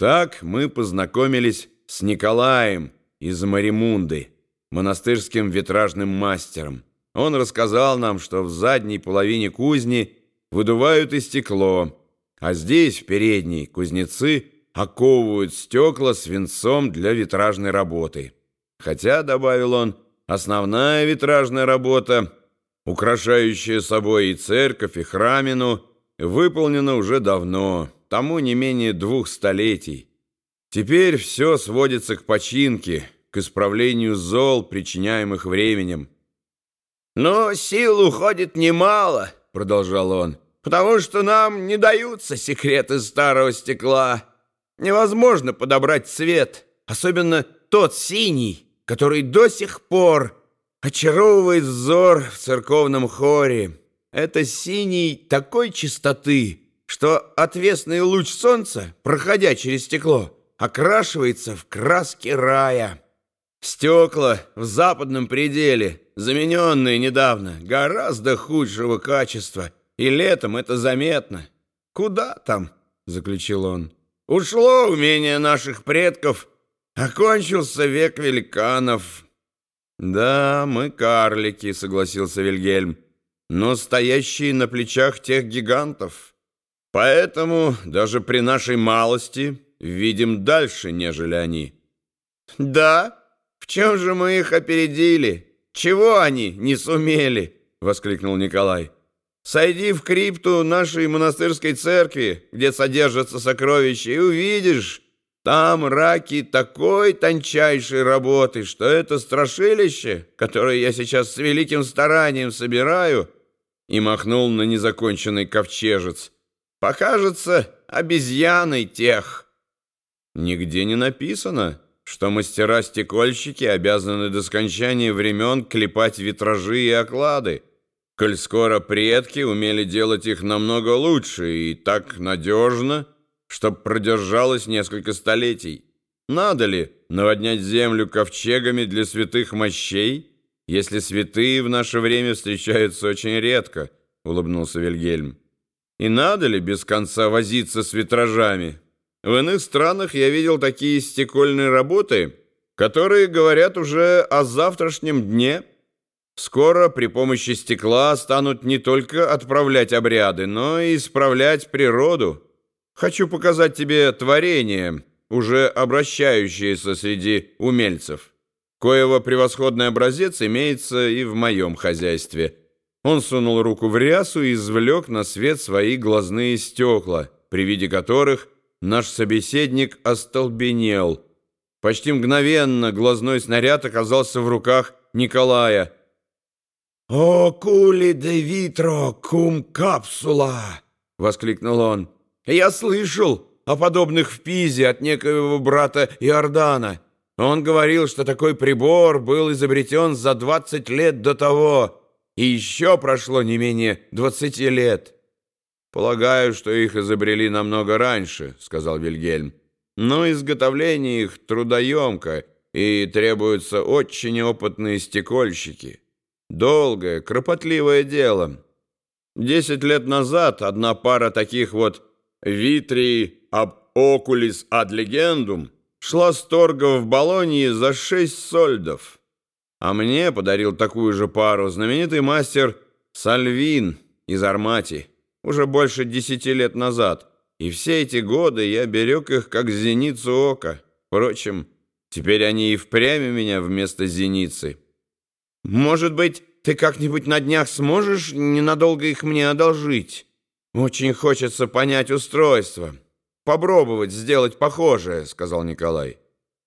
Так мы познакомились с Николаем из Маримунды, монастырским витражным мастером. Он рассказал нам, что в задней половине кузни выдувают и стекло, а здесь, в передней, кузнецы оковывают стекла свинцом для витражной работы. Хотя, добавил он, основная витражная работа, украшающая собой и церковь, и храмину, выполнена уже давно, тому не менее двух столетий. Теперь все сводится к починке, к исправлению зол, причиняемых временем. «Но сил уходит немало», — продолжал он, «потому что нам не даются секреты старого стекла. Невозможно подобрать цвет, особенно тот синий, который до сих пор очаровывает взор в церковном хоре. Это синий такой чистоты, что отвесный луч солнца, проходя через стекло, окрашивается в краски рая. Стекла в западном пределе, замененные недавно, гораздо худшего качества, и летом это заметно. «Куда там?» — заключил он. «Ушло умение наших предков, окончился век великанов». «Да, мы карлики», — согласился Вильгельм, «но стоящие на плечах тех гигантов. Поэтому даже при нашей малости видим дальше, нежели они». «Да? В чем же мы их опередили? Чего они не сумели?» — воскликнул Николай. «Сойди в крипту нашей монастырской церкви, где содержатся сокровища, и увидишь, там раки такой тончайшей работы, что это страшилище, которое я сейчас с великим старанием собираю, и махнул на незаконченный ковчежец, покажется обезьяной тех». Нигде не написано, что мастера-стекольщики обязаны до скончания времен клепать витражи и оклады, коль скоро предки умели делать их намного лучше и так надежно, чтоб продержалось несколько столетий. Надо ли наводнять землю ковчегами для святых мощей, если святые в наше время встречаются очень редко, улыбнулся Вильгельм. И надо ли без конца возиться с витражами? В иных странах я видел такие стекольные работы, которые говорят уже о завтрашнем дне. Скоро при помощи стекла станут не только отправлять обряды, но и исправлять природу. Хочу показать тебе творение, уже обращающееся среди умельцев. Коего превосходный образец имеется и в моем хозяйстве. Он сунул руку в рясу и извлек на свет свои глазные стекла, при виде которых – Наш собеседник остолбенел. Почти мгновенно глазной снаряд оказался в руках Николая. «О, кули де витро кум капсула!» — воскликнул он. «Я слышал о подобных в Пизе от некоего брата Иордана. Он говорил, что такой прибор был изобретен за 20 лет до того, и еще прошло не менее 20 лет». «Полагаю, что их изобрели намного раньше», — сказал Вильгельм. «Но изготовление их трудоемко, и требуются очень опытные стекольщики. Долгое, кропотливое дело. Десять лет назад одна пара таких вот «Витрии об окулис ад легендум» шла с торга в Болонии за шесть сольдов. А мне подарил такую же пару знаменитый мастер Сальвин из Армати уже больше десяти лет назад, и все эти годы я берег их как зеницу ока. Впрочем, теперь они и впрямь у меня вместо зеницы. Может быть, ты как-нибудь на днях сможешь ненадолго их мне одолжить? Очень хочется понять устройство, попробовать сделать похожее, сказал Николай.